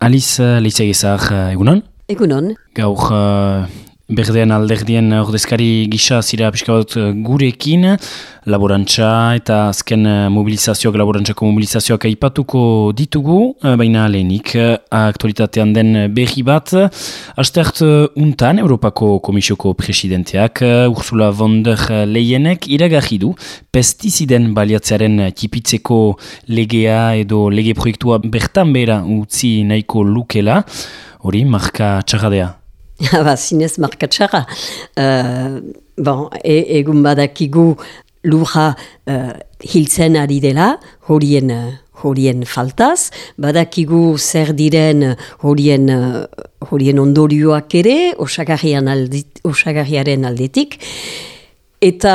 Aliz Leitzegezak egunon? Egunon. Gaur berdean alderdien ordezkari gisa zira pixka bat eh, gurekin, laborantza eta azken eh, mobilizazioak, laborantzako mobilizazioak aipatuko ditugu, eh, baina lehenik aktualitatean den berri bat. Astert untan, Europako Komisioko presidenteak Ursula von der Leyenek iragarri du pestiziden baliatzearen tipitzeko legea edo lege proiektua bertan bera utzi nahiko lukela, hori marka txarradea. ba, zinez markatxara. Uh, bon, e, egun badakigu lurra uh, hiltzen ari dela, horien, uh, horien faltaz, badakigu zer diren horien, horien ondorioak ere, osagarriaren aldetik, eta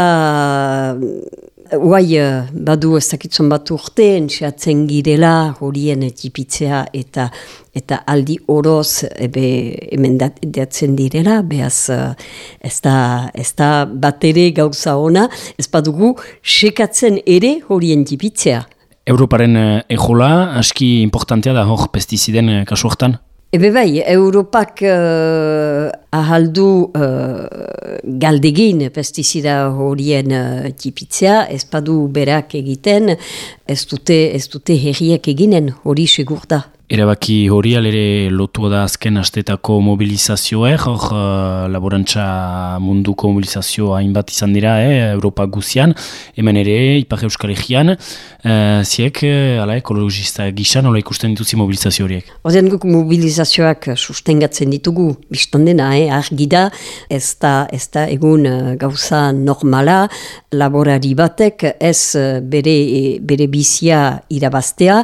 Guai, badu ez dakitzen bat urte, entxeatzen girela horien etipitzea eta eta aldi oroz ebe hemen datzen direla, behaz ez da, ez da bat ere gauza ona, ez badugu sekatzen ere horien tipitzea. Europaren ejola, aski importantea da hor pestiziden kasu hortan? Ebe bai, Europak uh, ahaldu uh, galdegin pestizida horien uh, tipitzea, ez padu berak egiten, ez dute, ez dute herriak eginen hori segur da. Erabaki hori alere lotu da azken astetako mobilizazioa, hor uh, laborantza munduko mobilizazioa hainbat izan dira, eh, Europa guzian, hemen ere, Ipar Euskal Egean, uh, ziek, ala, ekologista gisa, nola ikusten dituzi mobilizazio horiek? Ozen guk mobilizazioak sustengatzen ditugu, bizton dena, eh, argi da, ez da, ez da egun gauza normala, laborari batek ez bere, bere bizia irabaztea,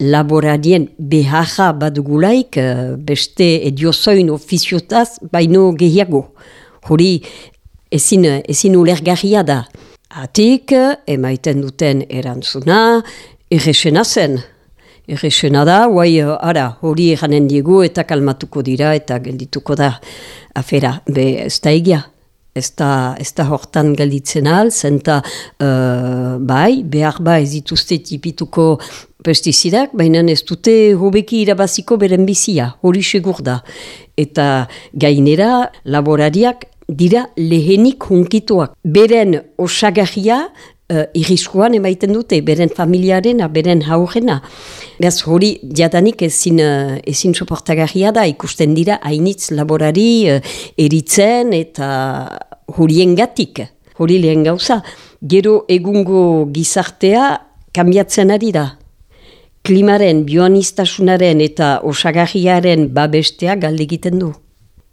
laborarien beharra badugulaik eh, beste ediozoin ofiziotaz baino gehiago. Hori ezin, ezin ulergarria da. Atik, emaiten duten erantzuna, erresena zen. Erresena da, guai, ara, hori eranen diegu eta kalmatuko dira eta geldituko da afera. Be, ez da egia. Ez da, ez da hortan gelditzen al, zenta uh, bai, behar ba ez dituzte tipituko pestizidak, baina ez dute hobeki irabaziko beren bizia, hori segur da. Eta gainera laborariak dira lehenik hunkituak. Beren osagarria uh, irriskoan emaiten dute, beren familiaren, beren haurena. Beaz hori diatanik ezin, uh, ezin soportagarria da, ikusten dira hainitz laborari uh, eritzen eta horien gatik. Hori lehen gauza, gero egungo gizartea kambiatzen ari da klimaren, bioanistasunaren eta osagarriaren babestea galdegiten du.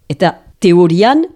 Eta teorian,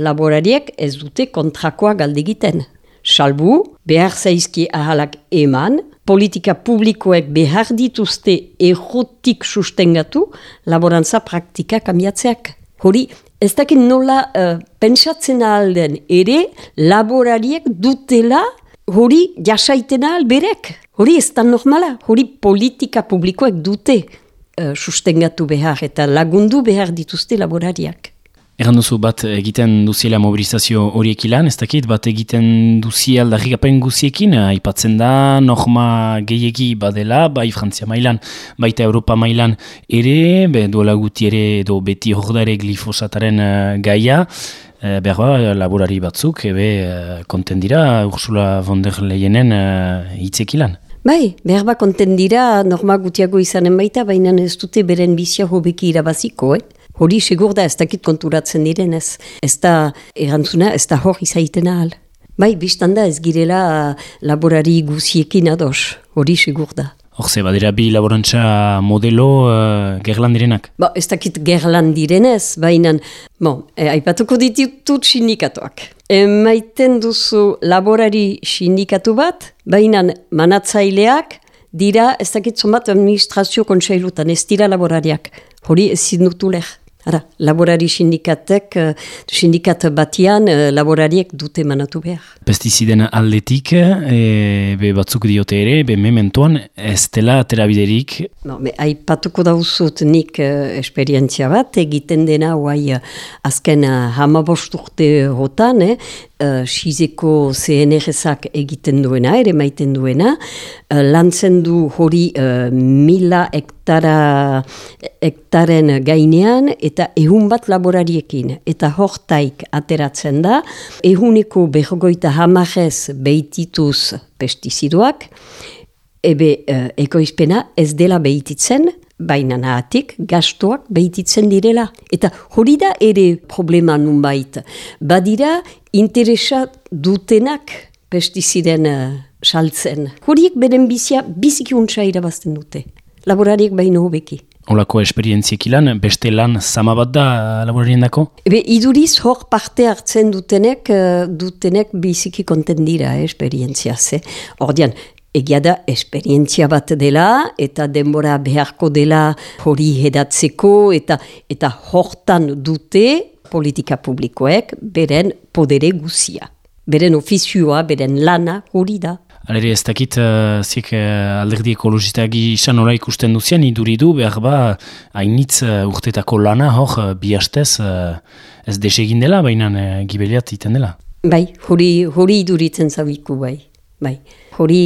laborariek ez dute kontrakoa galdegiten. Salbu, behar zaizki ahalak eman, politika publikoek behar dituzte errotik sustengatu, laborantza praktika kamiatzeak. Hori, ez dakit nola uh, pentsatzen alden ere, laborariek dutela hori jasaitena alberek. Hori ez da normala, hori politika publikoek dute uh, sustengatu behar eta lagundu behar dituzte laborariak. Egan duzu bat egiten duziela mobilizazio horiek ilan, ez dakit bat egiten duzi aldarrikapen guziekin, aipatzen da norma gehiegi badela, bai Frantzia mailan, baita Europa mailan ere, be, duela guti ere edo beti hordare glifosataren uh, gaia, e, behar ba, laborari batzuk, ebe uh, konten dira Ursula von der Leyenen uh, itzekilan. Bai, behar bat konten dira, norma gutiago izanen baita, baina ez dute beren bizia hobeki irabaziko, eh? Hori segur da ez dakit konturatzen diren ez. Ez da erantzuna, ez da hor izaiten ahal. Bai, biztan da ez girela laborari guziekin ados, hori segur da. Hor ze, badira bi laborantza modelo uh, gerlan direnak? Ba, ez dakit gerlan direnez, baina, bon, e, aipatuko ditut sindikatuak. Emaiten duzu laborari sindikatu bat, baina manatzaileak dira ez dakitzen bat administrazio kontseilutan, ez dira laborariak. Hori ez zindutu leh. Ara, laborari sindikatek, uh, sindikat batian, uh, laborariek dute manatu behar. Pestiziden aldetik, e, be batzuk diote ere, be mementoan, ez dela terabiderik? No, me, aipatuko dauzut nik uh, esperientzia bat, egiten dena, guai, azken hamabosturte hotan, eh, uh, Sizeko CNRSak egiten duena, ere maiten duena, uh, lantzen du hori uh, mila hektara, hektaren gainean eta ehun bat laborariekin. Eta hortaik ateratzen da, ehuneko berrogoita hamarez behitituz pestizidoak, ebe uh, ekoizpena ez dela behititzen, baina nahatik gastoak behititzen direla. Eta hori da ere problema nunbait. Badira interesa dutenak pestiziden uh, saltzen. Horiek beren bizia biziki untsa irabazten dute. Laborariek baino hobeki. Olako esperientziek ilan, beste lan zama bat da laborarien dako? Ebe, iduriz hor parte hartzen dutenek, uh, dutenek biziki konten dira eh, esperientzia. Ze. Ordian, egia da esperientzia bat dela eta denbora beharko dela hori hedatzeko eta eta hortan dute politika publikoek beren podere guzia. Beren ofizioa, beren lana hori da. Alere ez dakit, uh, zik uh, alderdi ekologistagi isan nola ikusten duzien, iduridu behar ba hainitz uh, urtetako lana hor uh, bi hastez uh, ez desegin dela, baina uh, gibeliat iten dela. Bai, hori, hori iduritzen zabiku bai. Bai, hori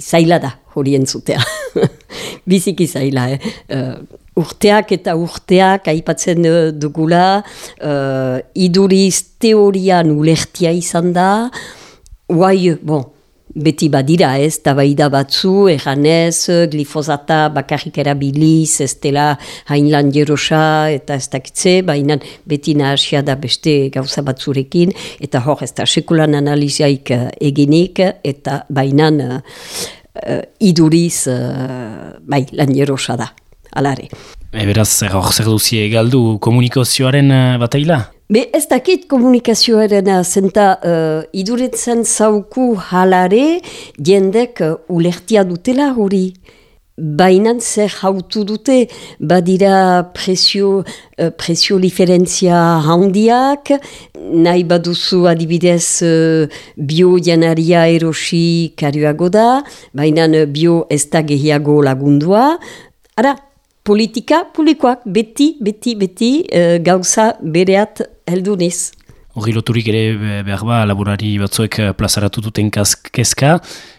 zaila da, hori entzutea. Biziki zaila, eh? Uh, urteak eta urteak aipatzen dugula, uh, iduriz teorian ulertia izan da, guai, bon, beti badira ez, tabaida batzu, eganez, glifozata bakarrik erabiliz, ez dela hainlan jerosa eta ez dakitze, baina beti nahasia da beste gauza batzurekin, eta hor ez da sekulan analiziaik uh, eginik, eta baina uh, iduriz, uh, bai, lan jerosa da, alare. Eberaz, hor zer duzie galdu komunikazioaren bataila? Be ez dakit komunikazioaren zenta uh, iduretzen zauku halare jendek uh, ulertia dutela hori. Baina zer hautu dute badira presio, uh, presio diferentzia handiak, nahi baduzu adibidez uh, bio janaria erosi kariago da, baina bio ez da gehiago lagundua. Ara, politika publikoak beti, beti, beti uh, gauza bereat helduniz. Horri loturik ere behar ba, laborari batzuek eh, plazaratu duten kezka,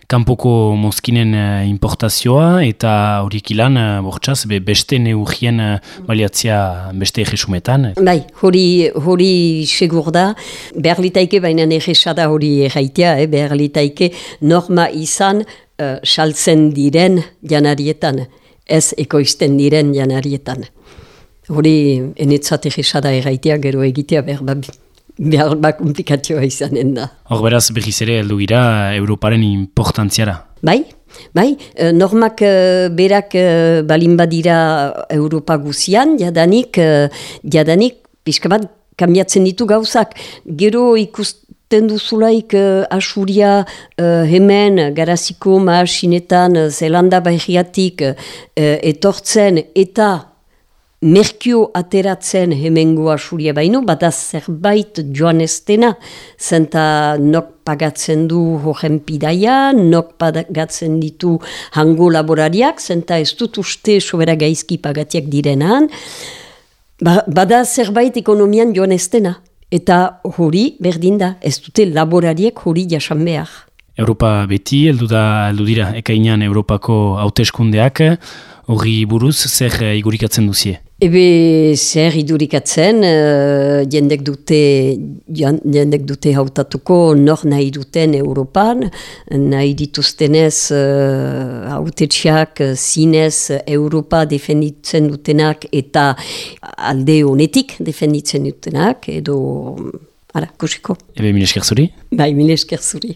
kanpoko mozkinen uh, importazioa eta horiek ilan, uh, bortxaz, be beste neugien uh, baliatzia beste egesumetan. Bai, hori, hori segur da, behar litaike baina egesada hori erraitea, eh? behar litaike norma izan uh, saltzen diren janarietan ez ekoizten diren janarietan. Hori enetzat egisada erraitea gero egitea behar ba, behar ba komplikatioa izanen da. Hor beraz behiz ere heldu gira Europaren importantziara. Bai, bai, e, normak e, berak e, balin badira Europa guzian, jadanik, jadanik pixka bat kambiatzen ditu gauzak. Gero ikusten duzulaik uh, asuria uh, hemen garaziko maasinetan uh, zelanda bahiatik uh, etortzen eta merkio ateratzen hemengo asuria baino, bada zerbait joan estena, zenta nok pagatzen du horren pidaia, nok pagatzen ditu hango laborariak, zenta ez dut uste sobera gaizki pagatiak direnan, ba, bada zerbait ekonomian joan estena. Eta hori berdin da, ez dute laborariek hori jasan behar. Europa beti, heldu da, heldu dira, ekainan Europako hauteskundeak, hori buruz, zer igurikatzen duzie? Ebe zer idurikatzen, uh, jendek, dute, jendek dute hautatuko nor nahi duten Europan, nahi dituztenez uh, hautetxeak zinez Europa defenditzen dutenak eta alde honetik defenditzen dutenak, edo, ara, kusiko. Ebe mile esker zuri? Bai, mile esker zuri.